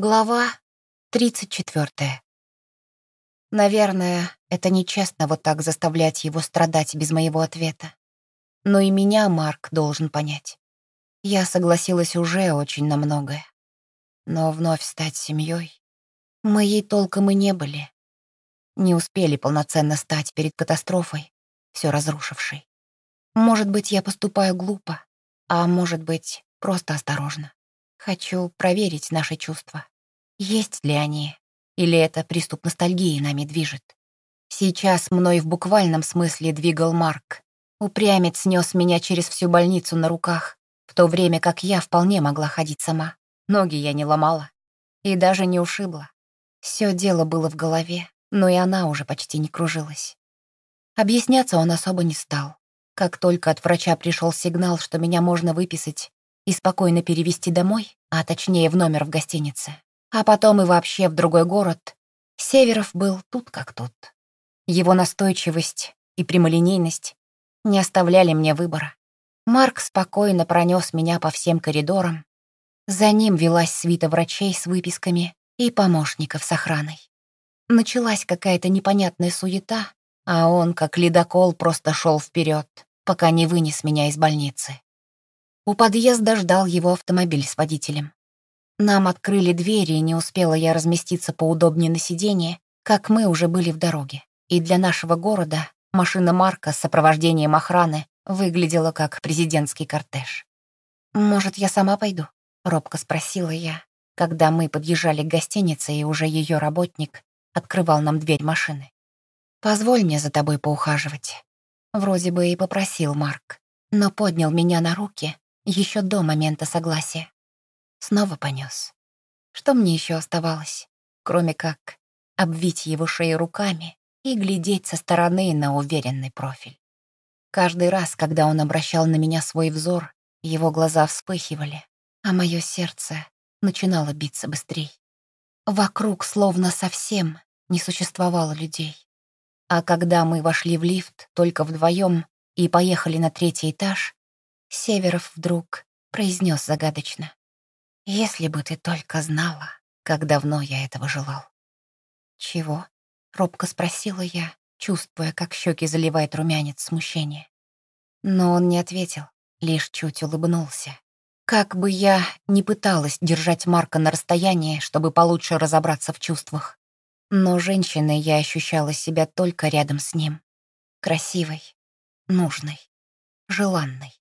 Глава 34. Наверное, это нечестно вот так заставлять его страдать без моего ответа. Но и меня Марк должен понять. Я согласилась уже очень на многое. Но вновь стать семьей мы ей толком и не были. Не успели полноценно стать перед катастрофой, все разрушившей. Может быть, я поступаю глупо, а может быть, просто осторожно. Хочу проверить наши чувства. Есть ли они? Или это приступ ностальгии нами движет? Сейчас мной в буквальном смысле двигал Марк. Упрямец снес меня через всю больницу на руках, в то время как я вполне могла ходить сама. Ноги я не ломала и даже не ушибла. Все дело было в голове, но и она уже почти не кружилась. Объясняться он особо не стал. Как только от врача пришел сигнал, что меня можно выписать и спокойно перевести домой, а точнее в номер в гостинице, а потом и вообще в другой город, Северов был тут как тут. Его настойчивость и прямолинейность не оставляли мне выбора. Марк спокойно пронес меня по всем коридорам. За ним велась свита врачей с выписками и помощников с охраной. Началась какая-то непонятная суета, а он, как ледокол, просто шел вперед, пока не вынес меня из больницы. У подъезда ждал его автомобиль с водителем. Нам открыли двери, и не успела я разместиться поудобнее на сиденье, как мы уже были в дороге. И для нашего города машина Марка с сопровождением охраны выглядела как президентский кортеж. «Может, я сама пойду?» — робко спросила я, когда мы подъезжали к гостинице, и уже ее работник открывал нам дверь машины. «Позволь мне за тобой поухаживать». Вроде бы и попросил Марк, но поднял меня на руки еще до момента согласия. Снова понес. Что мне еще оставалось, кроме как обвить его шею руками и глядеть со стороны на уверенный профиль. Каждый раз, когда он обращал на меня свой взор, его глаза вспыхивали, а мое сердце начинало биться быстрее. Вокруг словно совсем не существовало людей. А когда мы вошли в лифт только вдвоем и поехали на третий этаж, Северов вдруг произнес загадочно. «Если бы ты только знала, как давно я этого желал». «Чего?» — робко спросила я, чувствуя, как щеки заливает румянец смущения. Но он не ответил, лишь чуть улыбнулся. Как бы я ни пыталась держать Марка на расстоянии, чтобы получше разобраться в чувствах, но женщиной я ощущала себя только рядом с ним. Красивой, нужной, желанной.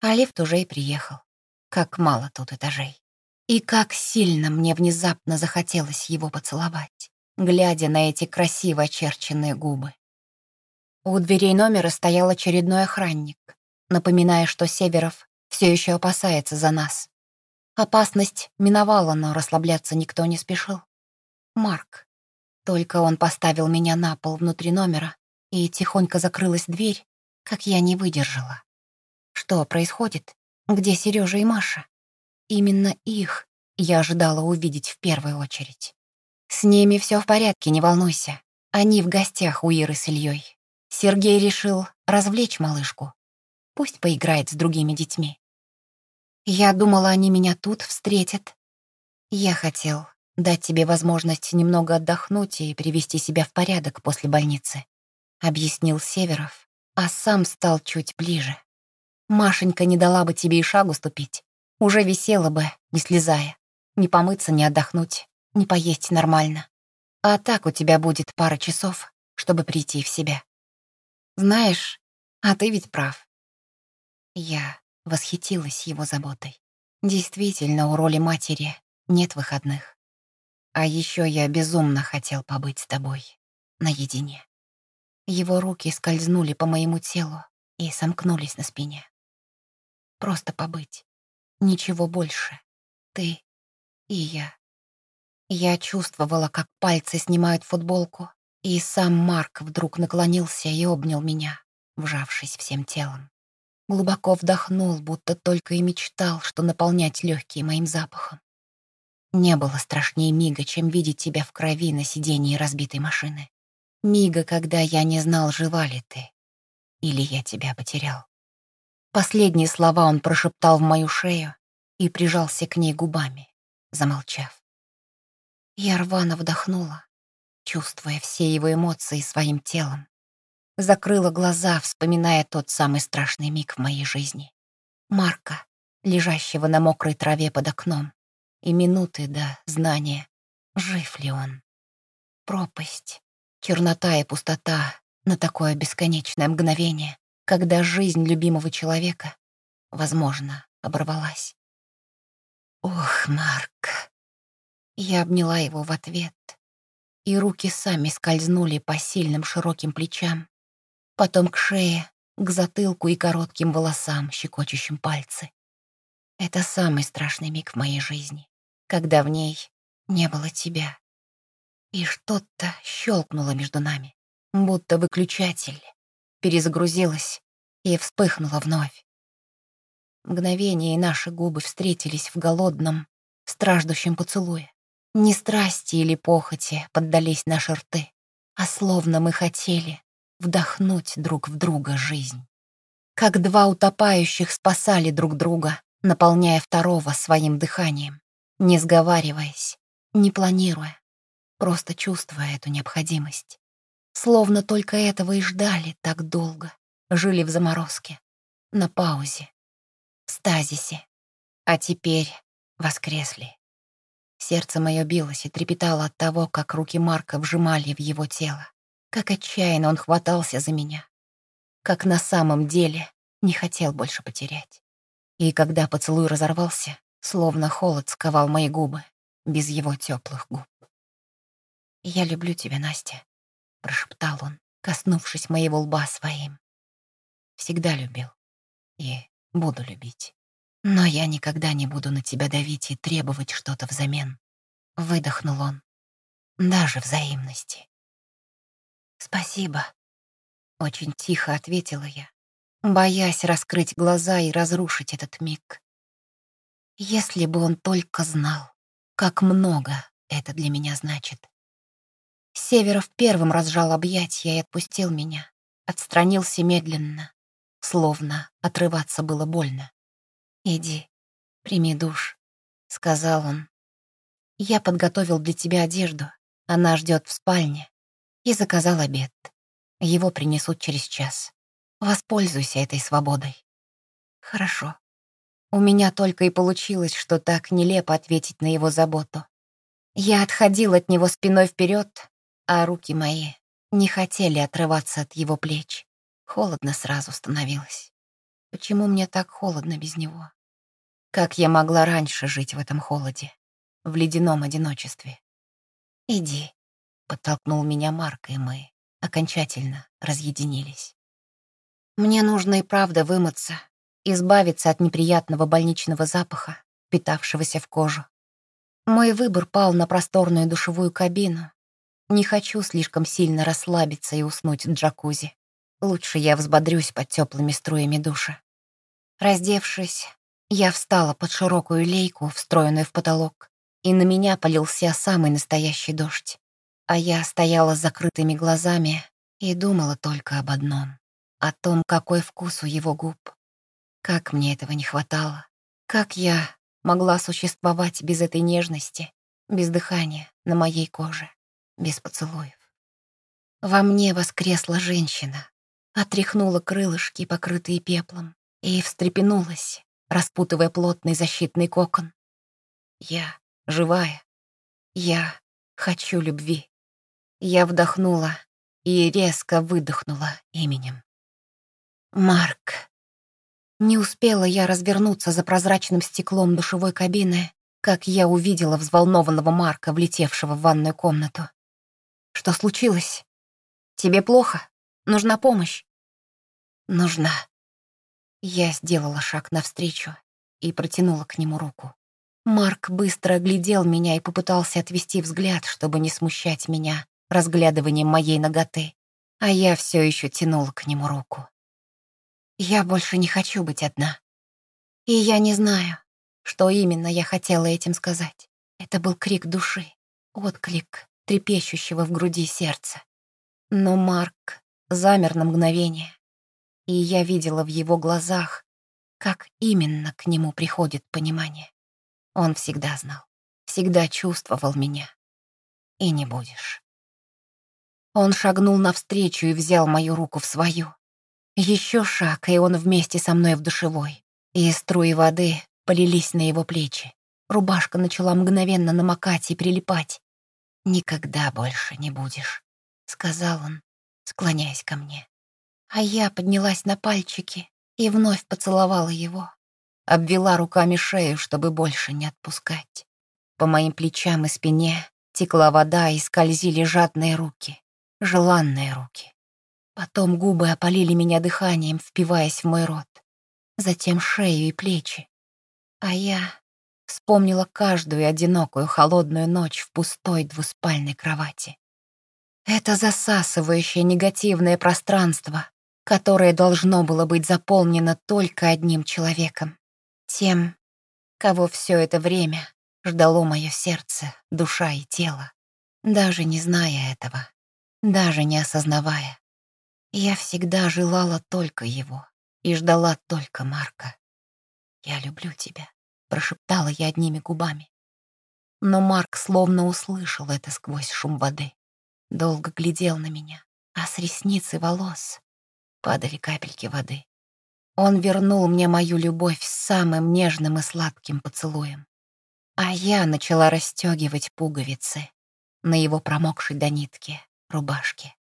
А лифт уже и приехал. Как мало тут этажей. И как сильно мне внезапно захотелось его поцеловать, глядя на эти красиво очерченные губы. У дверей номера стоял очередной охранник, напоминая, что Северов все еще опасается за нас. Опасность миновала, но расслабляться никто не спешил. Марк. Только он поставил меня на пол внутри номера, и тихонько закрылась дверь, как я не выдержала. Что происходит? Где Сережа и Маша? Именно их я ожидала увидеть в первую очередь. С ними все в порядке, не волнуйся. Они в гостях у Иры с Ильей. Сергей решил развлечь малышку. Пусть поиграет с другими детьми. Я думала, они меня тут встретят. Я хотел дать тебе возможность немного отдохнуть и привести себя в порядок после больницы, объяснил Северов, а сам стал чуть ближе. Машенька не дала бы тебе и шагу ступить. Уже висела бы, не слезая. Не помыться, не отдохнуть, не поесть нормально. А так у тебя будет пара часов, чтобы прийти в себя. Знаешь, а ты ведь прав. Я восхитилась его заботой. Действительно, у роли матери нет выходных. А еще я безумно хотел побыть с тобой наедине. Его руки скользнули по моему телу и сомкнулись на спине. Просто побыть. Ничего больше. Ты и я. Я чувствовала, как пальцы снимают футболку, и сам Марк вдруг наклонился и обнял меня, вжавшись всем телом. Глубоко вдохнул, будто только и мечтал, что наполнять легкие моим запахом. Не было страшнее мига, чем видеть тебя в крови на сидении разбитой машины. Мига, когда я не знал, жива ли ты. Или я тебя потерял. Последние слова он прошептал в мою шею и прижался к ней губами. замолчав. Я рвано вдохнула, чувствуя все его эмоции своим телом. Закрыла глаза, вспоминая тот самый страшный миг в моей жизни. Марка, лежащего на мокрой траве под окном, и минуты до знания, жив ли он. Пропасть, чернота и пустота на такое бесконечное мгновение, когда жизнь любимого человека, возможно, оборвалась. Ох, Марк. Я обняла его в ответ, и руки сами скользнули по сильным широким плечам, потом к шее, к затылку и коротким волосам, щекочущим пальцы. Это самый страшный миг в моей жизни, когда в ней не было тебя. И что-то щелкнуло между нами, будто выключатель, перезагрузилось и вспыхнуло вновь. Мгновение и наши губы встретились в голодном, страждущем поцелуе. Не страсти или похоти поддались наши рты, а словно мы хотели вдохнуть друг в друга жизнь. Как два утопающих спасали друг друга, наполняя второго своим дыханием, не сговариваясь, не планируя, просто чувствуя эту необходимость. Словно только этого и ждали так долго, жили в заморозке, на паузе, стазисе, а теперь воскресли. Сердце мое билось и трепетало от того, как руки Марка вжимали в его тело, как отчаянно он хватался за меня, как на самом деле не хотел больше потерять. И когда поцелуй разорвался, словно холод сковал мои губы без его теплых губ. «Я люблю тебя, Настя», — прошептал он, коснувшись моего лба своим. «Всегда любил и буду любить. Но я никогда не буду на тебя давить и требовать что-то взамен. Выдохнул он. Даже взаимности. Спасибо. Очень тихо ответила я, боясь раскрыть глаза и разрушить этот миг. Если бы он только знал, как много это для меня значит. Северов первым разжал объятья и отпустил меня, отстранился медленно, словно отрываться было больно. «Иди, прими душ», — сказал он. «Я подготовил для тебя одежду, она ждет в спальне, и заказал обед. Его принесут через час. Воспользуйся этой свободой». «Хорошо». У меня только и получилось, что так нелепо ответить на его заботу. Я отходил от него спиной вперед, а руки мои не хотели отрываться от его плеч. Холодно сразу становилось. Почему мне так холодно без него? Как я могла раньше жить в этом холоде, в ледяном одиночестве? «Иди», — подтолкнул меня Марк, и мы окончательно разъединились. Мне нужно и правда вымыться, избавиться от неприятного больничного запаха, питавшегося в кожу. Мой выбор пал на просторную душевую кабину. Не хочу слишком сильно расслабиться и уснуть в джакузи. Лучше я взбодрюсь под теплыми струями душа. Раздевшись, я встала под широкую лейку, встроенную в потолок, и на меня полился самый настоящий дождь. А я стояла с закрытыми глазами и думала только об одном — о том, какой вкус у его губ. Как мне этого не хватало. Как я могла существовать без этой нежности, без дыхания на моей коже, без поцелуев. Во мне воскресла женщина, отряхнула крылышки, покрытые пеплом, и встрепенулась, распутывая плотный защитный кокон. Я живая. Я хочу любви. Я вдохнула и резко выдохнула именем. Марк. Не успела я развернуться за прозрачным стеклом душевой кабины, как я увидела взволнованного Марка, влетевшего в ванную комнату. Что случилось? Тебе плохо? Нужна помощь?» «Нужна». Я сделала шаг навстречу и протянула к нему руку. Марк быстро оглядел меня и попытался отвести взгляд, чтобы не смущать меня разглядыванием моей ноготы, а я все еще тянула к нему руку. Я больше не хочу быть одна. И я не знаю, что именно я хотела этим сказать. Это был крик души, отклик трепещущего в груди сердца. Но Марк замер на мгновение, и я видела в его глазах, как именно к нему приходит понимание. Он всегда знал, всегда чувствовал меня. И не будешь. Он шагнул навстречу и взял мою руку в свою. Еще шаг, и он вместе со мной в душевой. И струи воды полились на его плечи. Рубашка начала мгновенно намокать и прилипать. «Никогда больше не будешь», — сказал он, склоняясь ко мне. А я поднялась на пальчики и вновь поцеловала его. Обвела руками шею, чтобы больше не отпускать. По моим плечам и спине текла вода и скользили жадные руки, желанные руки. Потом губы опалили меня дыханием, впиваясь в мой рот. Затем шею и плечи. А я вспомнила каждую одинокую холодную ночь в пустой двуспальной кровати. Это засасывающее негативное пространство, которое должно было быть заполнено только одним человеком. Тем, кого все это время ждало мое сердце, душа и тело. Даже не зная этого, даже не осознавая. Я всегда желала только его и ждала только Марка. «Я люблю тебя», — прошептала я одними губами. Но Марк словно услышал это сквозь шум воды. Долго глядел на меня, а с ресниц и волос падали капельки воды. Он вернул мне мою любовь с самым нежным и сладким поцелуем. А я начала расстегивать пуговицы на его промокшей до нитки рубашке.